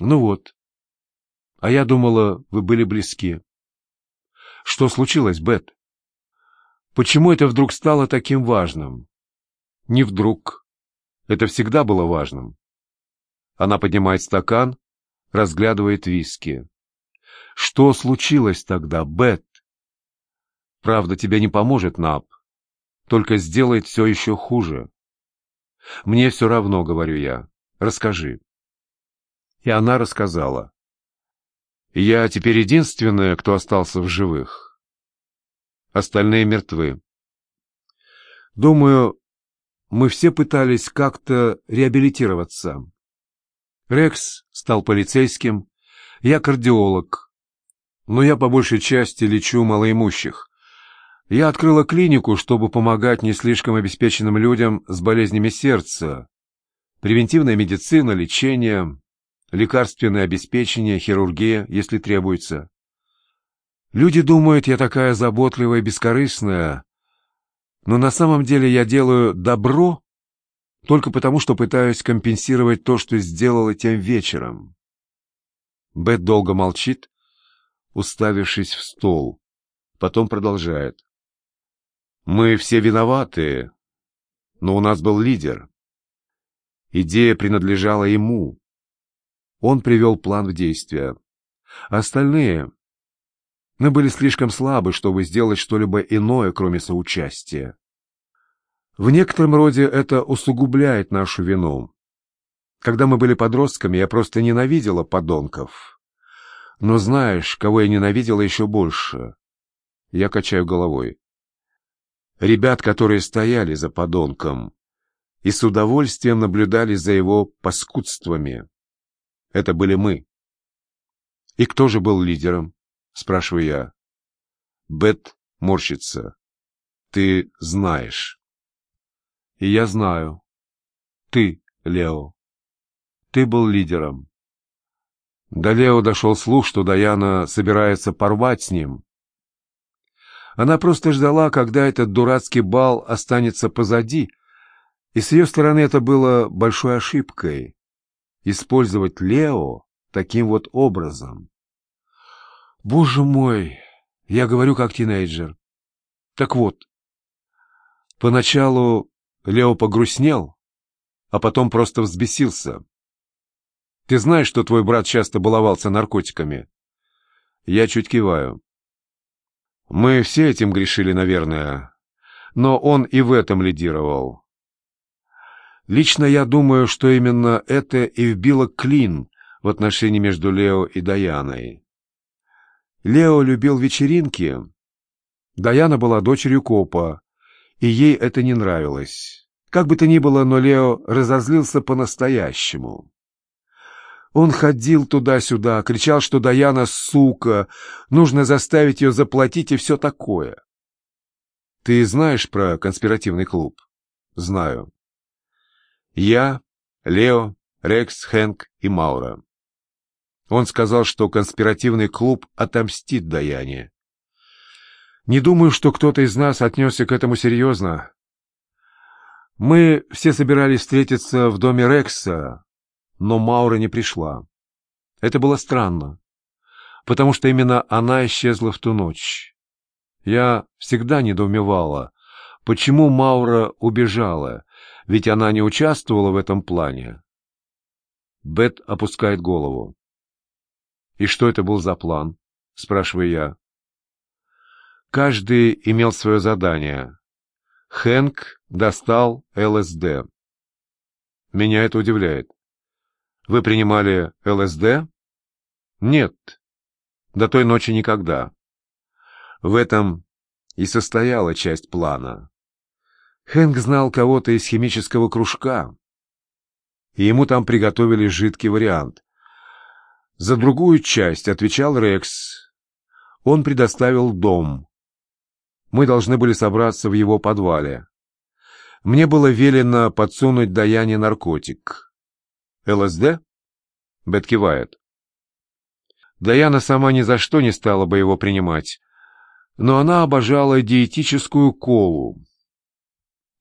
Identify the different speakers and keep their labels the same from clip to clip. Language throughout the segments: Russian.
Speaker 1: Ну вот. А я думала, вы были близки. Что случилось, Бет? Почему это вдруг стало таким важным? Не вдруг. Это всегда было важным. Она поднимает стакан, разглядывает виски. Что случилось тогда, Бет? Правда, тебе не поможет, Нап. Только сделает все еще хуже. Мне все равно, говорю я. Расскажи. И она рассказала. Я теперь единственная, кто остался в живых. Остальные мертвы. Думаю, мы все пытались как-то реабилитироваться. Рекс стал полицейским, я кардиолог, но я по большей части лечу малоимущих. Я открыла клинику, чтобы помогать не слишком обеспеченным людям с болезнями сердца. Превентивная медицина, лечение, лекарственное обеспечение, хирургия, если требуется. Люди думают, я такая заботливая бескорыстная, но на самом деле я делаю добро только потому, что пытаюсь компенсировать то, что сделала тем вечером. Бет долго молчит, уставившись в стол. Потом продолжает. Мы все виноваты, но у нас был лидер. Идея принадлежала ему. Он привел план в действие. Остальные... Мы были слишком слабы, чтобы сделать что-либо иное, кроме соучастия. В некотором роде это усугубляет нашу вину. Когда мы были подростками, я просто ненавидела подонков. Но знаешь, кого я ненавидела еще больше? Я качаю головой ребят, которые стояли за подонком и с удовольствием наблюдали за его паскудствами. Это были мы. «И кто же был лидером?» — спрашиваю я. Бет морщится. «Ты знаешь». «И я знаю. Ты, Лео. Ты был лидером». До Лео дошел слух, что Даяна собирается порвать с ним, она просто ждала, когда этот дурацкий бал останется позади, и с ее стороны это было большой ошибкой — использовать Лео таким вот образом. Боже мой, я говорю как тинейджер. Так вот, поначалу Лео погрустнел, а потом просто взбесился. Ты знаешь, что твой брат часто баловался наркотиками? Я чуть киваю. Мы все этим грешили, наверное, но он и в этом лидировал. Лично я думаю, что именно это и вбило клин в отношении между Лео и Даяной. Лео любил вечеринки. Даяна была дочерью копа, и ей это не нравилось. Как бы то ни было, но Лео разозлился по-настоящему. Он ходил туда-сюда, кричал, что Даяна сука, нужно заставить ее заплатить и все такое. Ты знаешь про конспиративный клуб? Знаю. Я, Лео, Рекс, Хэнк и Маура. Он сказал, что конспиративный клуб отомстит Даяне. Не думаю, что кто-то из нас отнесся к этому серьезно. Мы все собирались встретиться в доме Рекса, но Маура не пришла. Это было странно, потому что именно она исчезла в ту ночь. Я всегда недоумевала, почему Маура убежала, ведь она не участвовала в этом плане. Бет опускает голову. «И что это был за план?» — спрашиваю я. Каждый имел свое задание. Хэнк достал ЛСД. Меня это удивляет. Вы принимали ЛСД? Нет. До той ночи никогда. В этом и состояла часть плана. Хэнк знал кого-то из химического кружка, и ему там приготовили жидкий вариант. За другую часть отвечал Рекс. Он предоставил дом. Мы должны были собраться в его подвале. Мне было велено подсунуть Даяне наркотик. ЛСД? Бет кивает. Даяна сама ни за что не стала бы его принимать, но она обожала диетическую колу.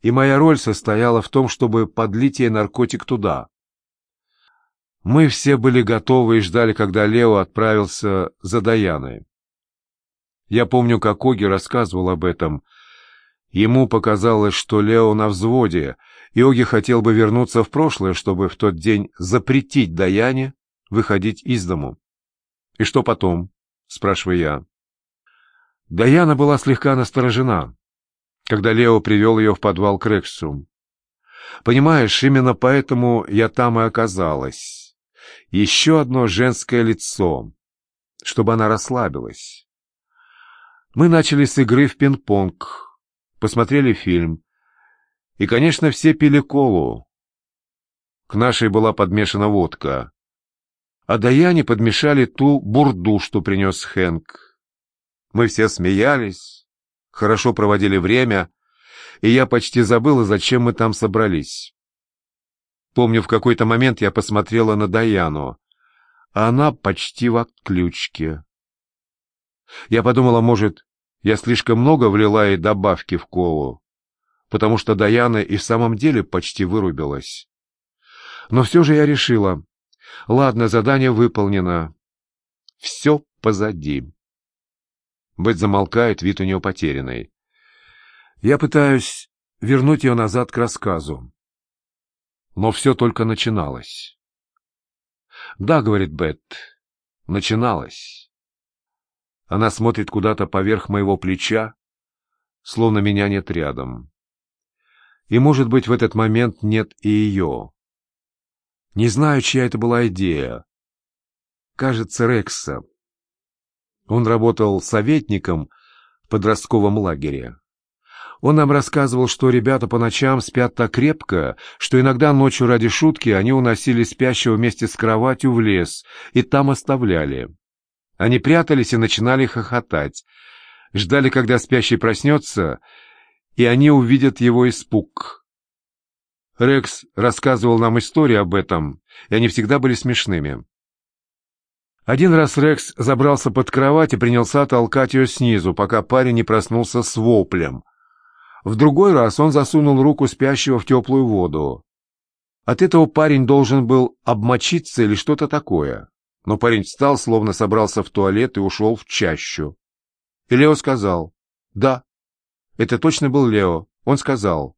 Speaker 1: И моя роль состояла в том, чтобы подлить ей наркотик туда. Мы все были готовы и ждали, когда Лео отправился за Даяной. Я помню, как Оги рассказывал об этом. Ему показалось, что Лео на взводе, и Оги хотел бы вернуться в прошлое, чтобы в тот день запретить Даяне выходить из дому. «И что потом?» — спрашиваю я. Даяна была слегка насторожена, когда Лео привел ее в подвал к Рексу. Понимаешь, именно поэтому я там и оказалась еще одно женское лицо, чтобы она расслабилась. Мы начали с игры в пинг-понг, посмотрели фильм, и, конечно, все пили колу. К нашей была подмешана водка, а Даяне подмешали ту бурду, что принес Хэнк. Мы все смеялись, хорошо проводили время, и я почти забыла, зачем мы там собрались. Помню, в какой-то момент я посмотрела на Даяну, а она почти в отключке. Я подумала, может, я слишком много влила ей добавки в колу, потому что Даяна и в самом деле почти вырубилась. Но все же я решила, ладно, задание выполнено, все позади. Быть замолкает, вид у нее потерянный. Я пытаюсь вернуть ее назад к рассказу. Но все только начиналось. «Да», — говорит Бет, — «начиналось». Она смотрит куда-то поверх моего плеча, словно меня нет рядом. И, может быть, в этот момент нет и ее. Не знаю, чья это была идея. Кажется, Рекса. Он работал советником в подростковом лагере. Он нам рассказывал, что ребята по ночам спят так крепко, что иногда ночью ради шутки они уносили спящего вместе с кроватью в лес и там оставляли. Они прятались и начинали хохотать. Ждали, когда спящий проснется, и они увидят его испуг. Рекс рассказывал нам истории об этом, и они всегда были смешными. Один раз Рекс забрался под кровать и принялся толкать ее снизу, пока парень не проснулся с воплем — в другой раз он засунул руку спящего в теплую воду. От этого парень должен был обмочиться или что-то такое. Но парень встал, словно собрался в туалет и ушел в чащу. И Лео сказал, «Да, это точно был Лео». Он сказал,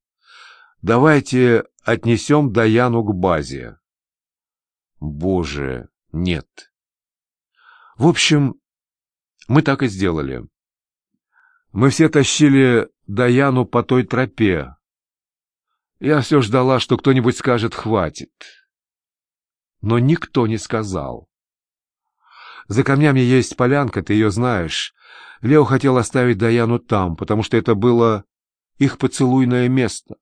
Speaker 1: «Давайте отнесем Даяну к базе». Боже, нет. В общем, мы так и сделали. Мы все тащили Даяну по той тропе. Я все ждала, что кто-нибудь скажет «хватит». Но никто не сказал. За камнями есть полянка, ты ее знаешь. Лео хотел оставить Даяну там, потому что это было их поцелуйное место.